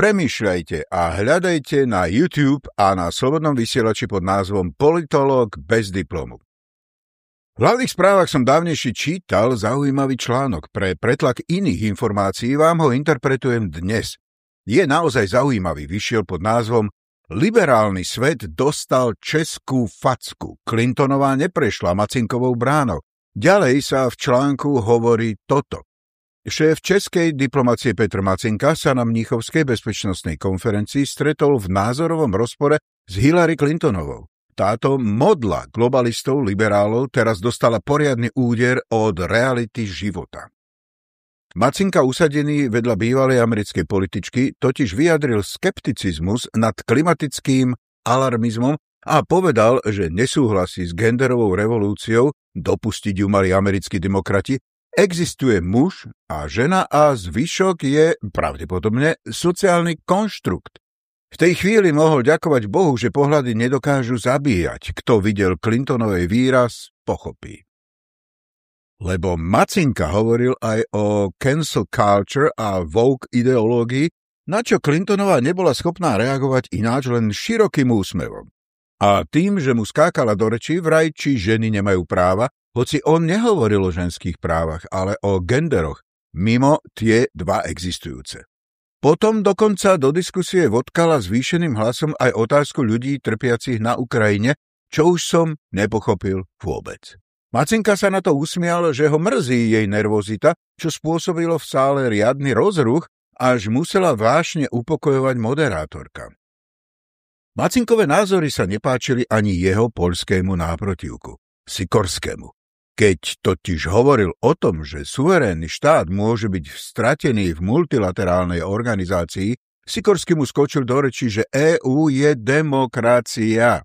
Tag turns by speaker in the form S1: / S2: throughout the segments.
S1: Premýšľajte a hľadajte na YouTube a na slobodnom vysielači pod názvom Politolog bez diplomu. V hlavných správach som dávnejšie čítal zaujímavý článok. Pre pretlak iných informácií vám ho interpretujem dnes. Je naozaj zaujímavý, vyšiel pod názvom Liberálny svet dostal českú facku. Clintonová neprešla Macinkovou bránou. Ďalej sa v článku hovorí toto. Šéf českej diplomacie Petr Macinka sa na Mníchovskej bezpečnostnej konferencii stretol v názorovom rozpore s Hillary Clintonovou. Táto modla globalistov liberálov teraz dostala poriadny úder od reality života. Macinka usadený vedľa bývalej americkej političky totiž vyjadril skepticizmus nad klimatickým alarmizmom a povedal, že nesúhlasí s genderovou revolúciou, dopustiť ju mali americkí demokrati, Existuje muž a žena a zvyšok je pravdepodobne sociálny konštrukt. V tej chvíli mohol ďakovať Bohu, že pohľady nedokážu zabíjať. Kto videl Clintonovej výraz, pochopí. Lebo Macinka hovoril aj o cancel culture a woke ideológii, na čo Clintonová nebola schopná reagovať ináč len širokým úsmevom. A tým, že mu skákala do reči vraj, či ženy nemajú práva, hoci on nehovoril o ženských právach, ale o genderoch, mimo tie dva existujúce. Potom dokonca do diskusie vodkala zvýšeným hlasom aj otázku ľudí trpiacich na Ukrajine, čo už som nepochopil vôbec. Macinka sa na to usmial, že ho mrzí jej nervozita, čo spôsobilo v sále riadny rozruch, až musela vášne upokojovať moderátorka. Macinkové názory sa nepáčili ani jeho poľskému náprotivku, Sikorskému. Keď totiž hovoril o tom, že suverénny štát môže byť stratený v multilaterálnej organizácii, Sikorsky mu skočil do reči, že EÚ je demokracia.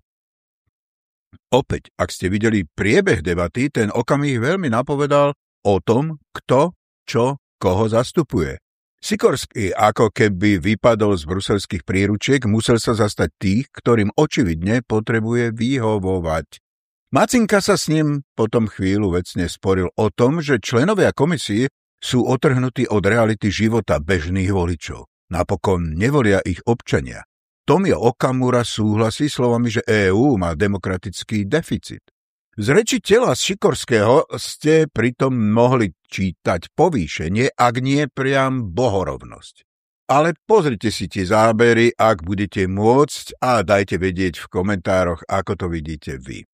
S1: Opäť, ak ste videli priebeh debaty, ten okamih veľmi napovedal o tom, kto, čo, koho zastupuje. Sikorsky ako keby vypadol z bruselských príručiek, musel sa zastať tých, ktorým očividne potrebuje vyhovovať. Macinka sa s ním potom chvíľu vecne sporil o tom, že členovia komisie sú otrhnutí od reality života bežných voličov. Napokon nevolia ich občania. Tomio Okamura súhlasí slovami, že EÚ má demokratický deficit. Z reči tela Šikorského ste pritom mohli čítať povýšenie, ak nie priam bohorovnosť. Ale pozrite si tie zábery, ak budete môcť a dajte vedieť v komentároch, ako to vidíte vy.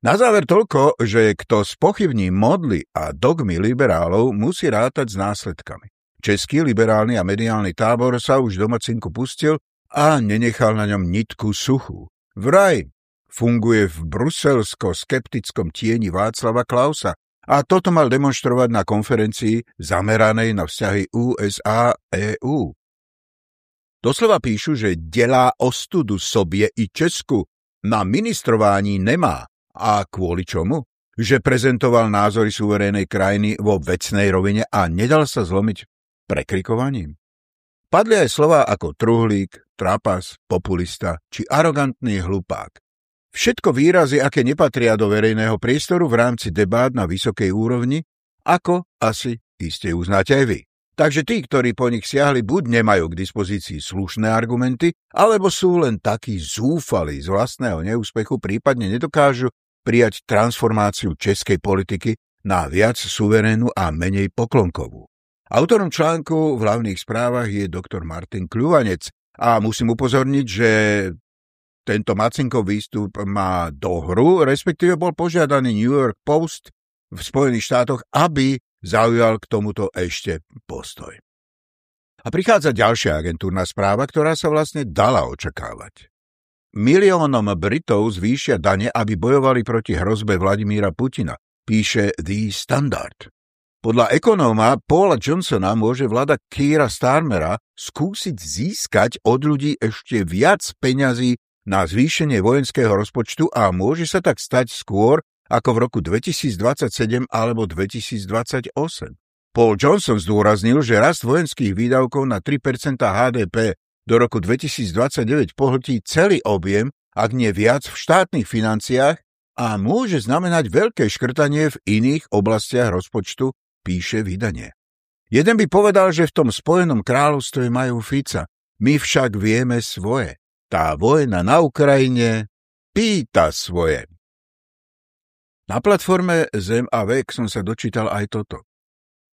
S1: Na záver toľko, že kto spochybní modly a dogmy liberálov, musí rátať s následkami. Český liberálny a mediálny tábor sa už do Macinku pustil a nenechal na ňom nitku suchú. Vraj funguje v bruselsko-skeptickom tieni Václava Klausa a toto mal demonstrovať na konferencii zameranej na vzťahy USA-EU. Doslova píšu, že delá ostudu sobie i Česku, na ministrování nemá a kvôli čomu? Že prezentoval názory suverénej krajiny vo vecnej rovine a nedal sa zlomiť prekrikovaním? Padli aj slova ako truhlík, trapas, populista či arogantný hlupák. Všetko výrazy, aké nepatria do verejného priestoru v rámci debát na vysokej úrovni, ako asi iste uznáte aj vy. Takže tí, ktorí po nich siahli, buď nemajú k dispozícii slušné argumenty, alebo sú len takí zúfali z vlastného neúspechu, prípadne nedokážu prijať transformáciu českej politiky na viac suverénu a menej poklonkovú. Autorom článku v hlavných správach je doktor Martin Kľúvanec a musím upozorniť, že tento Macinkov výstup má dohru, respektíve bol požiadaný New York Post v Spojených štátoch, aby zaujal k tomuto ešte postoj. A prichádza ďalšia agentúrna správa, ktorá sa vlastne dala očakávať. Miliónom Britov zvýšia dane, aby bojovali proti hrozbe Vladimíra Putina, píše The Standard. Podľa ekonóma Paula Johnsona môže vláda Kýra Starmera skúsiť získať od ľudí ešte viac peňazí na zvýšenie vojenského rozpočtu a môže sa tak stať skôr ako v roku 2027 alebo 2028. Paul Johnson zdôraznil, že rast vojenských výdavkov na 3% HDP do roku 2029 pohltí celý objem, ak nie viac, v štátnych financiách a môže znamenať veľké škrtanie v iných oblastiach rozpočtu, píše vydanie. Jeden by povedal, že v tom Spojenom kráľovstve majú Fica, my však vieme svoje. Tá vojna na Ukrajine pýta svoje. Na platforme Zem a vek som sa dočítal aj toto.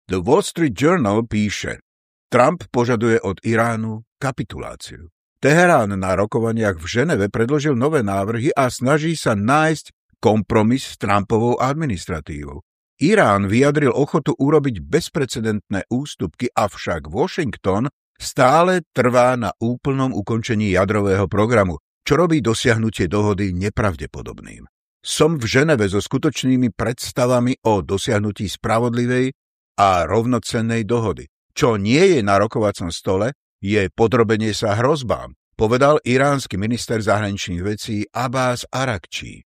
S1: The Wall Street Journal píše, Trump požaduje od Iránu kapituláciu. Teherán na rokovaniach v Ženeve predložil nové návrhy a snaží sa nájsť kompromis s Trumpovou administratívou. Irán vyjadril ochotu urobiť bezprecedentné ústupky, avšak Washington stále trvá na úplnom ukončení jadrového programu, čo robí dosiahnutie dohody nepravdepodobným. Som v Ženeve so skutočnými predstavami o dosiahnutí spravodlivej a rovnocennej dohody. Čo nie je na rokovacom stole, je podrobenie sa hrozbám, povedal iránsky minister zahraničných vecí Abbas Arakčí.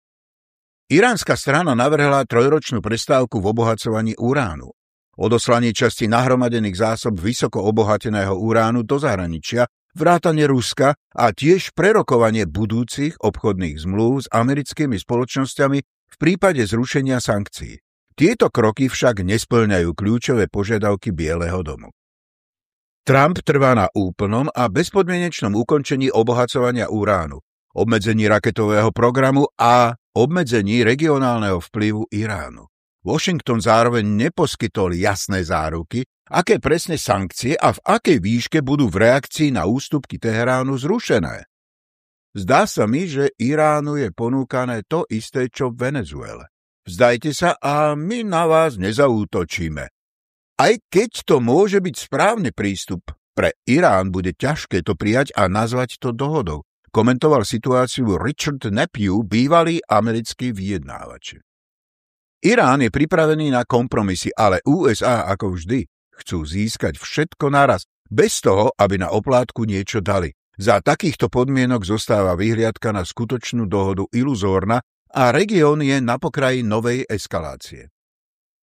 S1: Iránska strana navrhla trojročnú prestávku v obohacovaní uránu. Odoslanie časti nahromadených zásob vysoko obohateného uránu do zahraničia vrátane Ruska a tiež prerokovanie budúcich obchodných zmluv s americkými spoločnosťami v prípade zrušenia sankcií. Tieto kroky však nesplňajú kľúčové požiadavky Bieleho domu. Trump trvá na úplnom a bezpodmienečnom ukončení obohacovania uránu, obmedzení raketového programu a obmedzení regionálneho vplyvu Iránu. Washington zároveň neposkytol jasné záruky, aké presne sankcie a v akej výške budú v reakcii na ústupky Teheránu zrušené. Zdá sa mi, že Iránu je ponúkané to isté, čo v Venezuele. Vzdajte sa a my na vás nezaútočíme. Aj keď to môže byť správny prístup, pre Irán bude ťažké to prijať a nazvať to dohodou, komentoval situáciu Richard Nephew, bývalý americký vyjednávač. Irán je pripravený na kompromisy, ale USA, ako vždy, chcú získať všetko naraz, bez toho, aby na oplátku niečo dali. Za takýchto podmienok zostáva vyhliadka na skutočnú dohodu iluzórna a región je na pokraji novej eskalácie.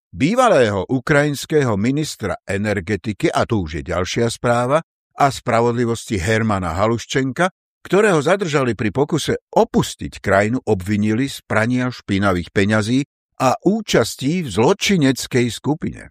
S1: Bývalého ukrajinského ministra energetiky, a tu už je ďalšia správa, a spravodlivosti Hermana Haluščenka, ktorého zadržali pri pokuse opustiť krajinu, obvinili z prania špinavých peňazí a účastí v zločineckej skupine.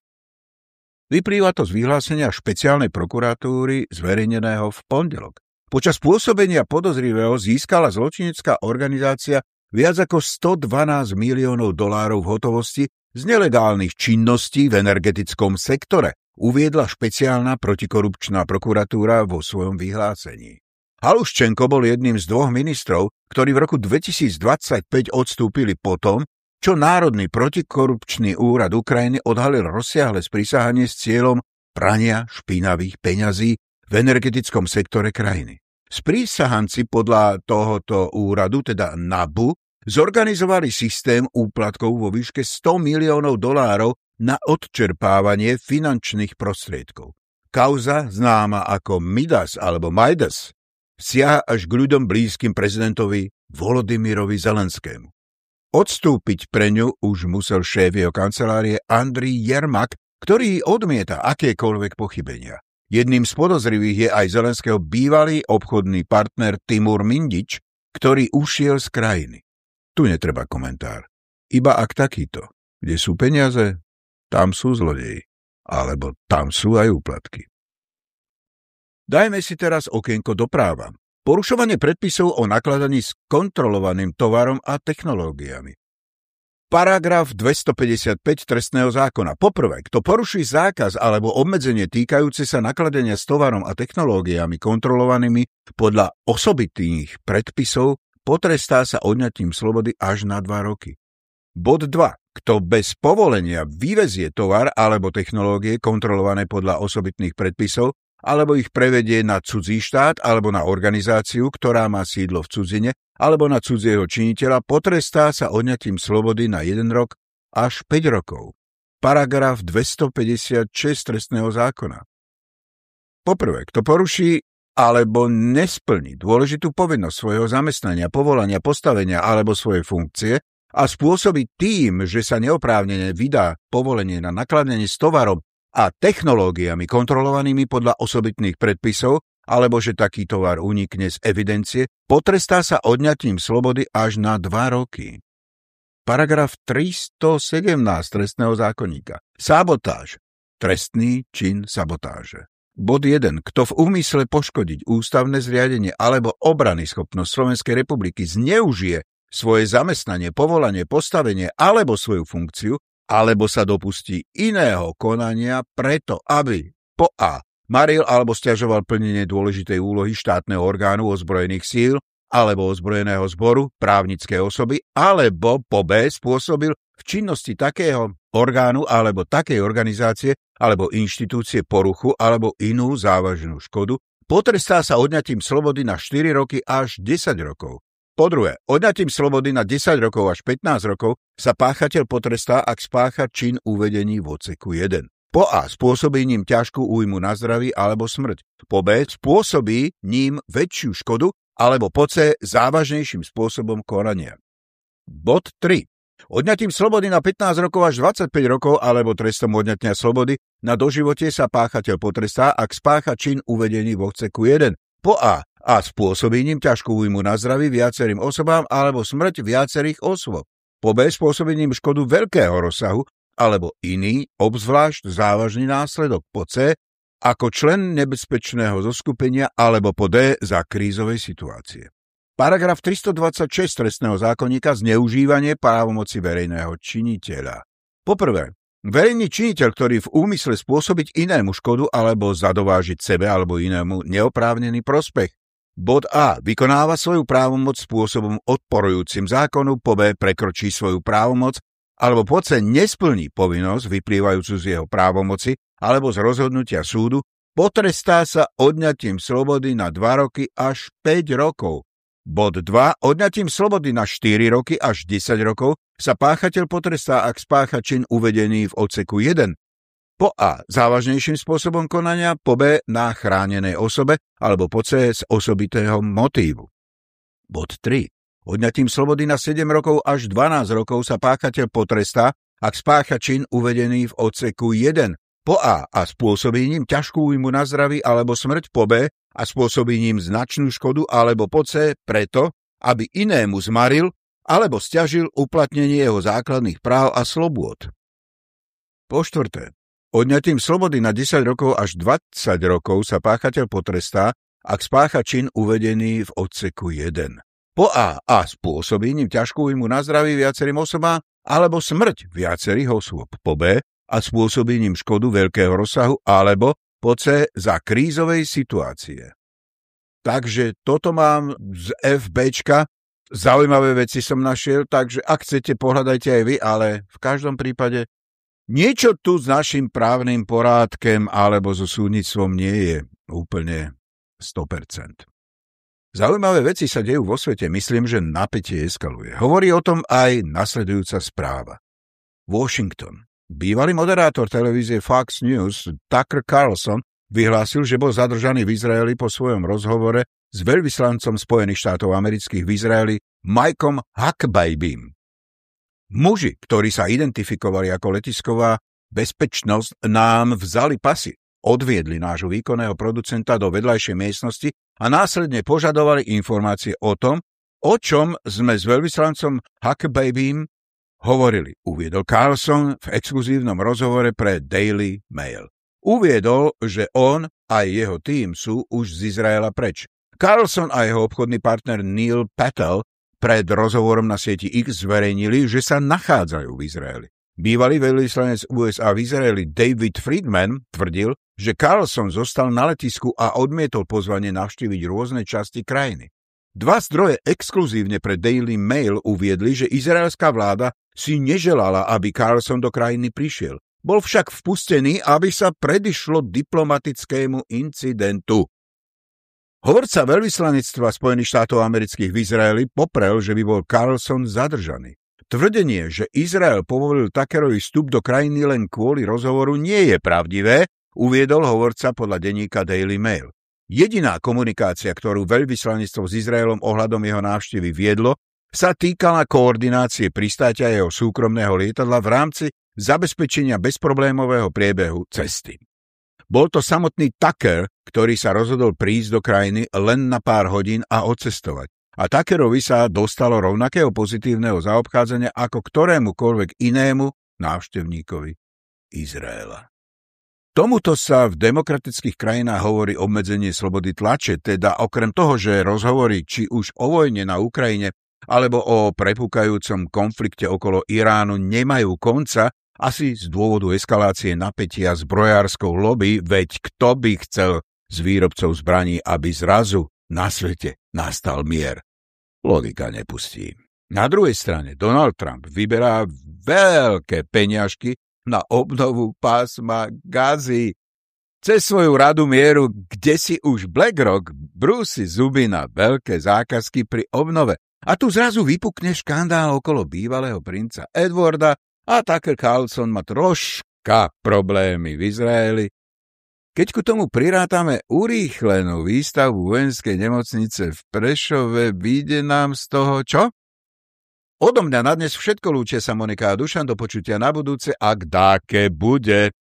S1: Vyplýva to z vyhlásenia špeciálnej prokuratúry zverejneného v pondelok. Počas pôsobenia podozrivého získala zločinecká organizácia viac ako 112 miliónov dolárov hotovosti z nelegálnych činností v energetickom sektore, uviedla špeciálna protikorupčná prokuratúra vo svojom vyhlásení. Haluščenko bol jedným z dvoch ministrov, ktorí v roku 2025 odstúpili potom, čo Národný protikorupčný úrad Ukrajiny odhalil rozsiahle sprísahanie s cieľom prania špinavých peňazí v energetickom sektore krajiny. Sprísahanci podľa tohoto úradu, teda NABU, zorganizovali systém úplatkov vo výške 100 miliónov dolárov na odčerpávanie finančných prostriedkov. Kauza, známa ako Midas alebo Majdas, siaha až k ľuďom blízkym prezidentovi Volodymyrovi Zelenskému. Odstúpiť pre ňu už musel šéf jeho kancelárie Andrii Jermak, ktorý odmieta akékoľvek pochybenia. Jedným z podozrivých je aj Zelenského bývalý obchodný partner Timur Mindič, ktorý ušiel z krajiny. Tu netreba komentár. Iba ak takýto, kde sú peniaze, tam sú zlodeji. Alebo tam sú aj úplatky. Dajme si teraz okienko do práva. Porušovanie predpisov o nakladaní s kontrolovaným tovarom a technológiami. Paragraf 255 trestného zákona. Poprvé, kto poruší zákaz alebo obmedzenie týkajúce sa nakladenia s tovarom a technológiami kontrolovanými podľa osobitných predpisov, potrestá sa odňatím slobody až na dva roky. Bod 2. Kto bez povolenia vyvezie tovar alebo technológie kontrolované podľa osobitných predpisov, alebo ich prevedie na cudzí štát alebo na organizáciu, ktorá má sídlo v cudzine, alebo na cudzieho činiteľa, potrestá sa odňatím slobody na 1 rok až 5 rokov. Paragraf 256 trestného zákona. Poprvé, kto poruší alebo nesplní dôležitú povinnosť svojho zamestnania, povolania, postavenia alebo svojej funkcie a spôsobí tým, že sa neoprávnene vydá povolenie na nakladanie s tovarom a technológiami kontrolovanými podľa osobitných predpisov, alebo že taký tovar unikne z evidencie, potrestá sa odňatím slobody až na dva roky. Paragraf 317 trestného zákonníka. Sabotáž. Trestný čin sabotáže. Bod 1. Kto v úmysle poškodiť ústavné zriadenie alebo obrany schopnosť Slovenskej republiky zneužije svoje zamestnanie, povolanie, postavenie alebo svoju funkciu, alebo sa dopustí iného konania preto, aby po A. maril alebo stiažoval plnenie dôležitej úlohy štátneho orgánu ozbrojených síl alebo ozbrojeného zboru právnické osoby, alebo po B spôsobil v činnosti takého orgánu alebo takej organizácie alebo inštitúcie poruchu alebo inú závažnú škodu, potrestá sa odňatím slobody na 4 roky až 10 rokov. Po druhé, odňatím slobody na 10 rokov až 15 rokov sa páchateľ potrestá, ak spácha čin uvedení v odseku 1. Po A spôsobí ním ťažkú újmu na zdraví alebo smrť. Po B spôsobí ním väčšiu škodu alebo po C závažnejším spôsobom konania. Bod 3. Odňatím slobody na 15 rokov až 25 rokov alebo trestom odňatňa slobody na doživote sa páchateľ potrestá, ak spácha čin uvedený v odseku 1. Po A a spôsobením ťažkú újmu na zdraví viacerým osobám alebo smrť viacerých osôb. Po B spôsobením škodu veľkého rozsahu alebo iný, obzvlášť závažný následok. Po C ako člen nebezpečného zoskupenia alebo po D za krízovej situácie. Paragraf 326 trestného zákonníka zneužívanie právomoci verejného činiteľa. Poprvé, verejný činiteľ, ktorý v úmysle spôsobiť inému škodu alebo zadovážiť sebe alebo inému neoprávnený prospech, Bod A. Vykonáva svoju právomoc spôsobom odporujúcim zákonu, po B. Prekročí svoju právomoc, alebo po C. Nesplní povinnosť vyplývajúcu z jeho právomoci alebo z rozhodnutia súdu, potrestá sa odňatím slobody na 2 roky až 5 rokov. Bod 2. Odňatím slobody na 4 roky až 10 rokov sa páchateľ potrestá, ak spácha čin uvedený v odseku 1 po A. Závažnejším spôsobom konania, po B. Na chránenej osobe alebo po C. Z osobitého motívu. Bod 3. Odňatím slobody na 7 rokov až 12 rokov sa páchateľ potrestá, ak spácha čin uvedený v odseku 1 po A. A spôsobením ťažkú újmu na zdraví alebo smrť po B. A spôsobením značnú škodu alebo po C. Preto, aby inému zmaril alebo stiažil uplatnenie jeho základných práv a slobôd. Po štvrté, Odňatím slobody na 10 rokov až 20 rokov sa páchateľ potrestá, ak spácha čin uvedený v odseku 1. Po A a spôsobením ťažkú imu na zdraví viacerým osobám alebo smrť viacerých osôb. Po B a spôsobením škodu veľkého rozsahu alebo po C za krízovej situácie. Takže toto mám z FBčka. Zaujímavé veci som našiel, takže ak chcete, pohľadajte aj vy, ale v každom prípade Niečo tu s našim právnym porádkem alebo so súdnictvom nie je úplne 100%. Zaujímavé veci sa dejú vo svete, myslím, že napätie eskaluje. Hovorí o tom aj nasledujúca správa. Washington. Bývalý moderátor televízie Fox News Tucker Carlson vyhlásil, že bol zadržaný v Izraeli po svojom rozhovore s veľvyslancom Spojených štátov amerických v Izraeli Mikeom Huckababym. Muži, ktorí sa identifikovali ako letisková bezpečnosť, nám vzali pasy, odviedli nášho výkonného producenta do vedľajšej miestnosti a následne požadovali informácie o tom, o čom sme s veľvyslancom Huckababym hovorili, uviedol Carlson v exkluzívnom rozhovore pre Daily Mail. Uviedol, že on a jeho tým sú už z Izraela preč. Carlson a jeho obchodný partner Neil Patel pred rozhovorom na sieti X zverejnili, že sa nachádzajú v Izraeli. Bývalý veľvyslanec USA v Izraeli David Friedman tvrdil, že Carlson zostal na letisku a odmietol pozvanie navštíviť rôzne časti krajiny. Dva zdroje exkluzívne pre Daily Mail uviedli, že izraelská vláda si neželala, aby Carlson do krajiny prišiel. Bol však vpustený, aby sa predišlo diplomatickému incidentu. Hovorca veľvyslanectva Spojených štátov amerických v Izraeli poprel, že by bol Carlson zadržaný. Tvrdenie, že Izrael povolil Takerovi vstup do krajiny len kvôli rozhovoru nie je pravdivé, uviedol hovorca podľa denníka Daily Mail. Jediná komunikácia, ktorú veľvyslanectvo s Izraelom ohľadom jeho návštevy viedlo, sa týkala koordinácie pristáťa jeho súkromného lietadla v rámci zabezpečenia bezproblémového priebehu cesty. Bol to samotný Tucker, ktorý sa rozhodol prísť do krajiny len na pár hodín a odcestovať. A Tuckerovi sa dostalo rovnakého pozitívneho zaobchádzania ako ktorémukoľvek inému návštevníkovi Izraela. Tomuto sa v demokratických krajinách hovorí obmedzenie slobody tlače, teda okrem toho, že rozhovory či už o vojne na Ukrajine alebo o prepúkajúcom konflikte okolo Iránu nemajú konca, asi z dôvodu eskalácie napätia zbrojárskou lobby, veď kto by chcel z výrobcov zbraní, aby zrazu na svete nastal mier. Logika nepustí. Na druhej strane Donald Trump vyberá veľké peňažky na obnovu pásma Gazy. Cez svoju radu mieru, kde si už BlackRock brúsi zuby na veľké zákazky pri obnove. A tu zrazu vypukne škandál okolo bývalého princa Edwarda a Tucker Carlson má troška problémy v Izraeli. Keď ku tomu prirátame urýchlenú výstavu vojenskej nemocnice v Prešove, vyjde nám z toho čo? Odo mňa na dnes všetko lúčia sa Monika a Dušan do počutia na budúce, ak dáke bude.